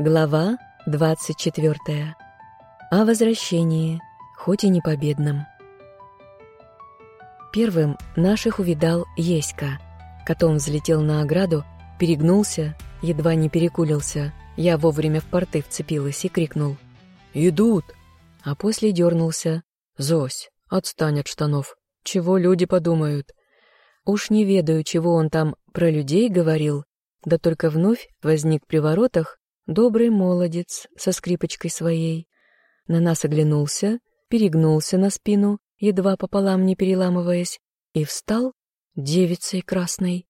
Глава 24. О возвращении, хоть и не победном. Первым наших увидал Еська. Котом взлетел на ограду, перегнулся, едва не перекулился. Я вовремя в порты вцепилась и крикнул. «Идут!» А после дернулся. «Зось, отстань от штанов. Чего люди подумают?» Уж не ведаю, чего он там про людей говорил, да только вновь возник при воротах добрый молодец со скрипочкой своей. На нас оглянулся, перегнулся на спину, едва пополам не переламываясь, и встал девицей красной.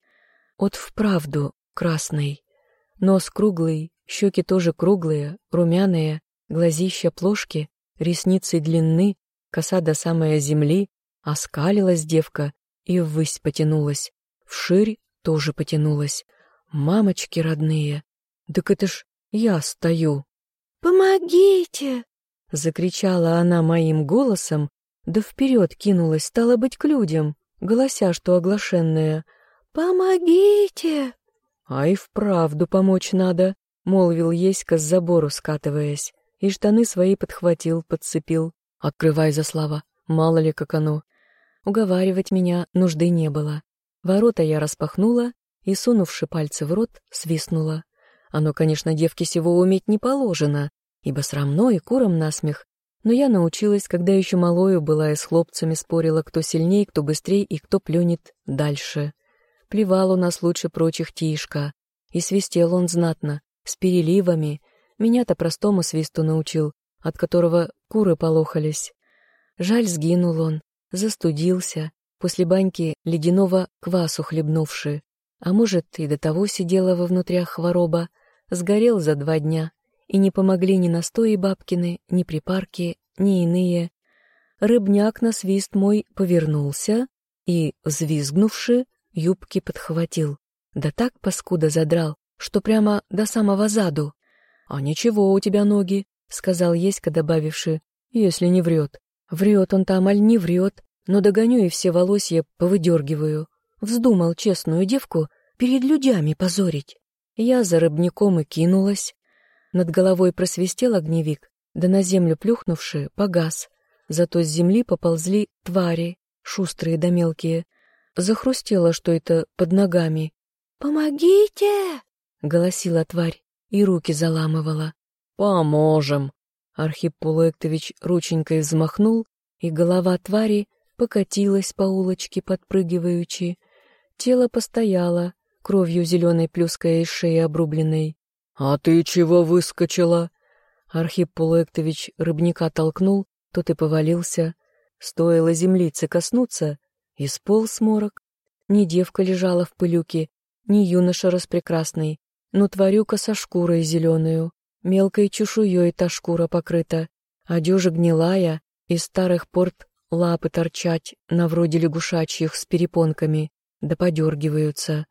От вправду красной. Нос круглый, щеки тоже круглые, румяные, глазища плошки, ресницы длинны, коса до самой земли, оскалилась девка и ввысь потянулась, вширь тоже потянулась. Мамочки родные, так это ж я стою. «Помогите!» — закричала она моим голосом, да вперед кинулась, стала быть, к людям, голося, что оглашенная. «Помогите!» «А и вправду помочь надо», — молвил Еська с забору скатываясь, и штаны свои подхватил, подцепил. «Открывай за слова, мало ли как оно». Уговаривать меня нужды не было. Ворота я распахнула и, сунувши пальцы в рот, свистнула. Оно, конечно, девке сего уметь не положено, ибо срамно и куром насмех, но я научилась, когда еще малою была и с хлопцами спорила, кто сильней, кто быстрей и кто плюнет дальше. Плевал у нас лучше прочих Тишка, и свистел он знатно, с переливами. Меня-то простому свисту научил, от которого куры полохались. Жаль, сгинул он, застудился, после баньки ледяного квасу хлебнувши, а может, и до того сидела во внутрях хвороба, сгорел за два дня, и не помогли ни настои бабкины, ни припарки, ни иные. Рыбняк на свист мой повернулся и, взвизгнувши, юбки подхватил. Да так паскуда задрал, что прямо до самого заду. «А ничего у тебя ноги», — сказал Еська, добавивши, — «если не врет». Врет он там, аль не врет, но догоню и все волосья повыдергиваю. Вздумал честную девку перед людьми позорить. Я за рыбником и кинулась. Над головой просвистел огневик, да на землю плюхнувши, погас. Зато с земли поползли твари, шустрые да мелкие. Захрустело что это под ногами. «Помогите!» — голосила тварь и руки заламывала. «Поможем!» Архип Пулуэктович рученькой взмахнул, и голова твари покатилась по улочке, подпрыгиваючи. Тело постояло, кровью зеленой плюская из шеи обрубленной. «А ты чего выскочила?» Архип Пулуэктович рыбника толкнул, тот и повалился. Стоило землице коснуться, и сполз морок. Ни девка лежала в пылюке, ни юноша распрекрасный, но тварюка со шкурой зеленую. Мелкой чешуей та шкура покрыта, одежа гнилая, из старых порт лапы торчать, на вроде лягушачьих с перепонками, да подергиваются.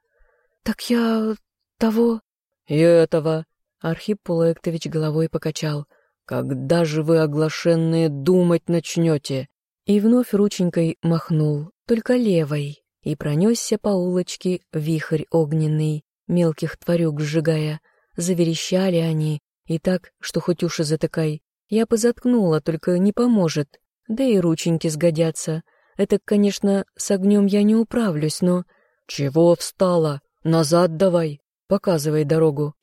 «Так я... того...» «И этого...» — Архип Пулектович головой покачал. «Когда же вы, оглашенные, думать начнете?» И вновь рученькой махнул, только левой, и пронесся по улочке вихрь огненный, мелких тварюк сжигая. Заверещали они, и так, что хоть уши затыкай. Я позаткнула, только не поможет. Да и рученьки сгодятся. Это, конечно, с огнем я не управлюсь, но... «Чего встала? Назад давай! Показывай дорогу!»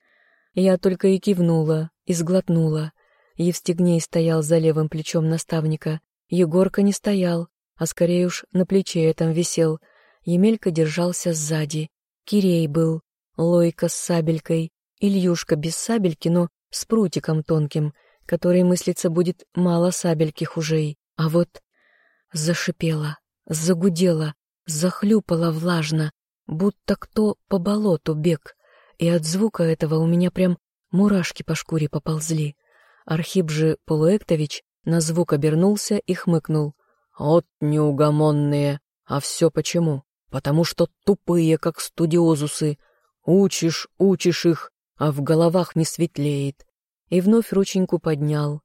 Я только и кивнула, и сглотнула. Евстигней стоял за левым плечом наставника. Егорка не стоял, а скорее уж на плече этом висел. Емелька держался сзади. Кирей был, Лойка с сабелькой, Ильюшка без сабельки, но с прутиком тонким, который мыслится будет мало сабельки хужей. А вот зашипела, загудела, захлюпала влажно, будто кто по болоту бег, и от звука этого у меня прям мурашки по шкуре поползли. Архип же Полуэктович на звук обернулся и хмыкнул. «От неугомонные! А все почему? Потому что тупые, как студиозусы. Учишь, учишь их, а в головах не светлеет. И вновь рученьку поднял.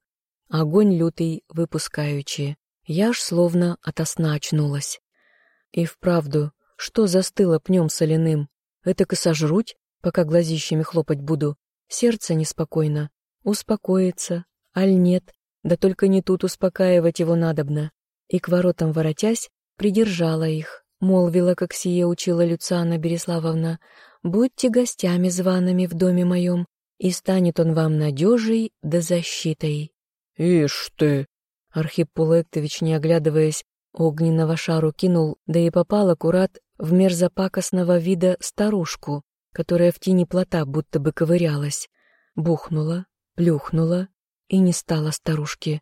Огонь лютый выпускаючи. Я ж словно ото сна очнулась. И вправду, что застыло пнем соляным? Это и сожруть, пока глазищами хлопать буду? Сердце неспокойно. Успокоится, аль нет, да только не тут успокаивать его надобно. И к воротам воротясь, придержала их, молвила, как сие учила Люциана Береславовна, «Будьте гостями зваными в доме моем, и станет он вам надежей да защитой». «Ишь ты!» Архип Пулектович, не оглядываясь, огненного шару кинул, да и попал аккурат в мерзопакостного вида старушку, которая в тени плота будто бы ковырялась. Бухнула, плюхнула, и не стала старушки.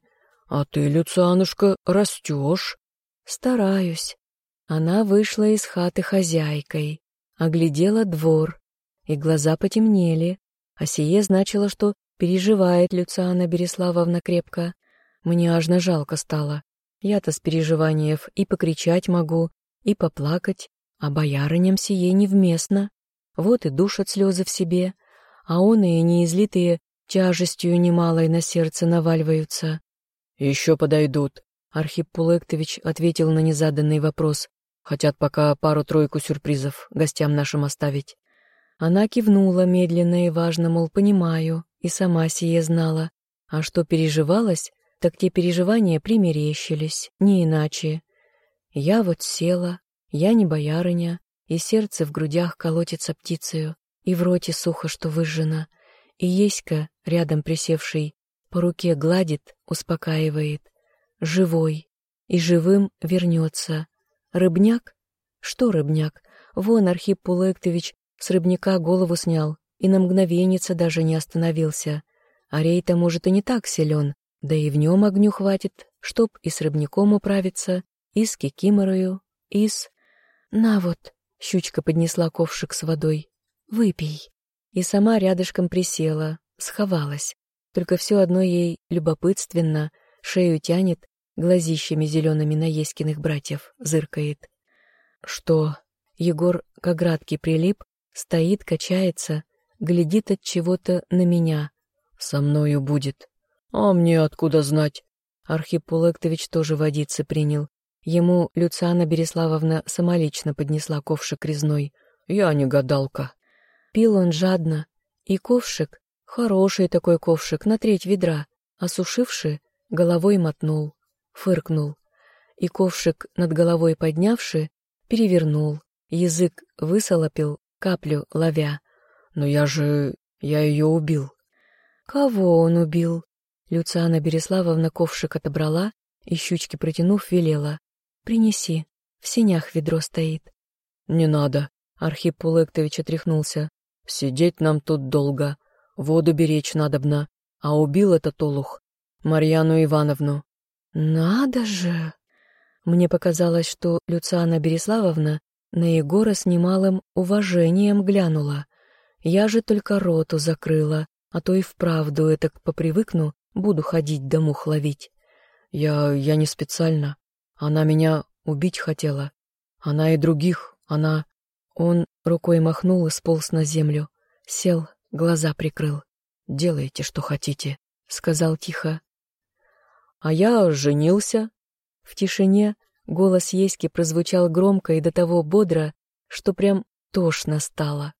«А ты, Люцианушка, растешь?» «Стараюсь». Она вышла из хаты хозяйкой, оглядела двор, и глаза потемнели, а сие значило, что переживает Люциана Береславовна крепко. Мне аж жалко стало. Я-то с переживаниев и покричать могу, и поплакать, а боярыням сие невместно. Вот и душат слезы в себе, а он и неизлитые тяжестью немалой на сердце наваливаются. «Еще подойдут», — Архип Пулектович ответил на незаданный вопрос. «Хотят пока пару-тройку сюрпризов гостям нашим оставить». Она кивнула медленно и важно, мол, понимаю, и сама сие знала. А что переживалось, так те переживания примерещились, не иначе. Я вот села, я не боярыня, и сердце в грудях колотится птицею, и в роте сухо, что выжжено, и Еська, рядом присевший, по руке гладит, успокаивает. Живой, и живым вернется. Рыбняк? Что рыбняк? Вон Архип Пулектович с рыбняка голову снял и на мгновеннице даже не остановился. А рей-то, может, и не так силен, да и в нем огню хватит, чтоб и с рыбником управиться, и с кикиморою, и с... «На вот», — щучка поднесла ковшик с водой, — «выпей». И сама рядышком присела, сховалась. Только все одно ей любопытственно, шею тянет, глазищами зелеными на Еськиных братьев зыркает. Что? Егор к оградке прилип, стоит, качается, глядит от чего-то на меня. Со мною будет. А мне откуда знать? Архип Пулектович тоже водицы принял. Ему Люциана Береславовна самолично поднесла ковшик резной. Я не гадалка. Пил он жадно, и ковшик, хороший такой ковшик, на треть ведра, осушивши, головой мотнул, фыркнул. И ковшик над головой поднявши, перевернул, язык высолопил, каплю ловя. «Но я же... я ее убил». «Кого он убил?» Люциана Береславовна ковшик отобрала и, щучки протянув, велела. «Принеси, в синях ведро стоит». «Не надо», — Архип Пулектович отряхнулся. «Сидеть нам тут долго, воду беречь надобно, а убил этот олух Марьяну Ивановну». «Надо же!» Мне показалось, что Люциана Береславовна на Егора с немалым уважением глянула. Я же только роту закрыла, а то и вправду это попривыкну, буду ходить да мух ловить. Я... я не специально. Она меня убить хотела. Она и других, она... Он рукой махнул и сполз на землю. Сел, глаза прикрыл. «Делайте, что хотите», — сказал тихо. «А я женился». В тишине Голос Еськи прозвучал громко и до того бодро, что прям тошно стало.